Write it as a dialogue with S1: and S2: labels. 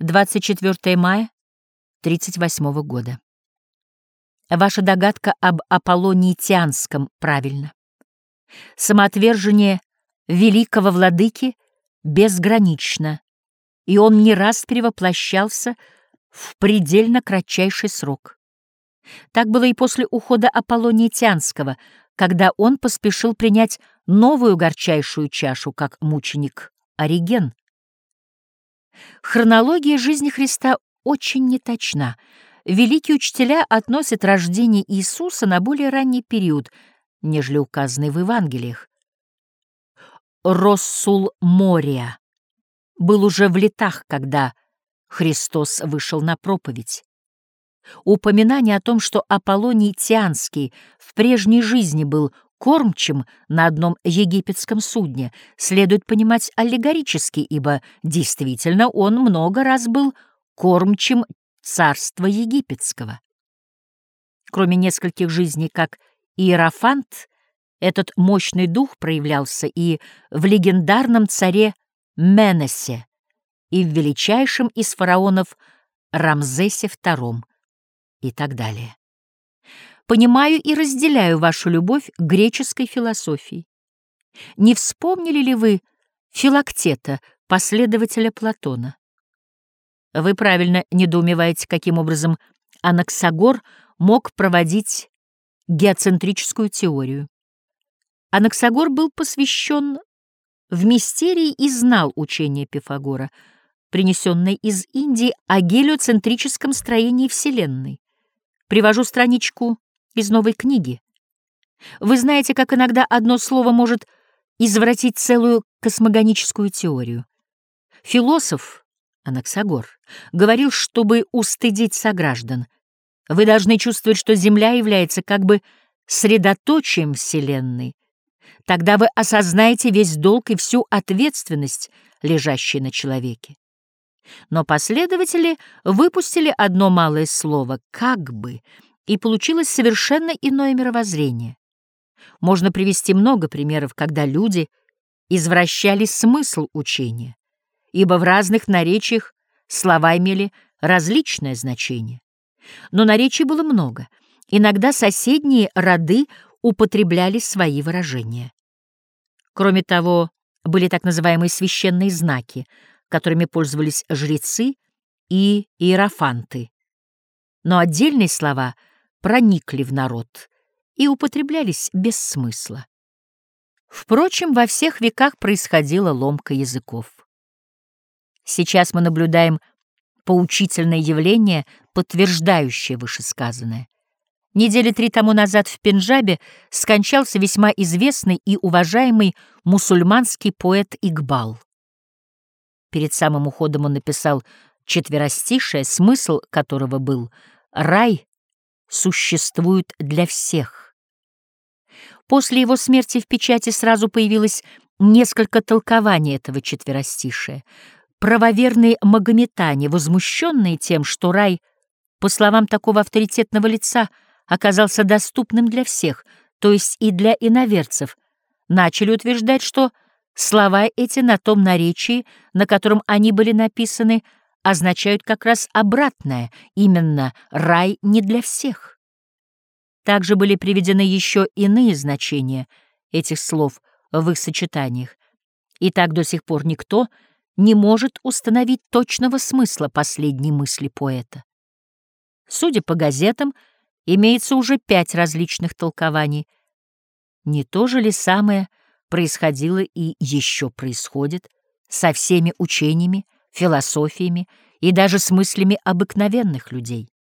S1: 24 мая 38 года. Ваша догадка об Аполлонии Тианском правильна. Самоотвержение великого владыки безгранично, и он не раз перевоплощался в предельно кратчайший срок. Так было и после ухода Аполлония Тианского, когда он поспешил принять новую горчайшую чашу, как мученик Ориген. Хронология жизни Христа очень неточна. Великие учителя относят рождение Иисуса на более ранний период, нежели указанный в Евангелиях. Россул Мория был уже в летах, когда Христос вышел на проповедь. Упоминание о том, что Аполлоний Тианский в прежней жизни был кормчим на одном египетском судне, следует понимать аллегорически, ибо действительно он много раз был кормчим царства египетского. Кроме нескольких жизней как Иерофант, этот мощный дух проявлялся и в легендарном царе Менесе, и в величайшем из фараонов Рамзесе II и так далее. Понимаю и разделяю вашу любовь к греческой философии. Не вспомнили ли вы Филактета, последователя Платона? Вы правильно недоумеваете, каким образом Анаксагор мог проводить геоцентрическую теорию. Анаксагор был посвящен в мистерии и знал учение Пифагора, принесенное из Индии о гелиоцентрическом строении Вселенной. Привожу страничку из новой книги. Вы знаете, как иногда одно слово может извратить целую космогоническую теорию. Философ Анаксагор говорил, чтобы устыдить сограждан, вы должны чувствовать, что Земля является как бы средоточием Вселенной. Тогда вы осознаете весь долг и всю ответственность, лежащие на человеке. Но последователи выпустили одно малое слово «как бы», и получилось совершенно иное мировоззрение. Можно привести много примеров, когда люди извращали смысл учения, ибо в разных наречиях слова имели различное значение. Но наречий было много, иногда соседние роды употребляли свои выражения. Кроме того, были так называемые священные знаки, которыми пользовались жрецы и иерофанты. Но отдельные слова проникли в народ и употреблялись без смысла. Впрочем, во всех веках происходила ломка языков. Сейчас мы наблюдаем поучительное явление, подтверждающее вышесказанное. Недели три тому назад в Пенджабе скончался весьма известный и уважаемый мусульманский поэт Игбал. Перед самым уходом он написал четверостишее, смысл которого был «Рай существует для всех». После его смерти в печати сразу появилось несколько толкований этого четверостишия. Правоверные магометане, возмущенные тем, что рай, по словам такого авторитетного лица, оказался доступным для всех, то есть и для иноверцев, начали утверждать, что Слова эти на том наречии, на котором они были написаны, означают как раз обратное, именно «рай не для всех». Также были приведены еще иные значения этих слов в их сочетаниях, и так до сих пор никто не может установить точного смысла последней мысли поэта. Судя по газетам, имеется уже пять различных толкований. Не то же ли самое — происходило и еще происходит со всеми учениями, философиями и даже с мыслями обыкновенных людей.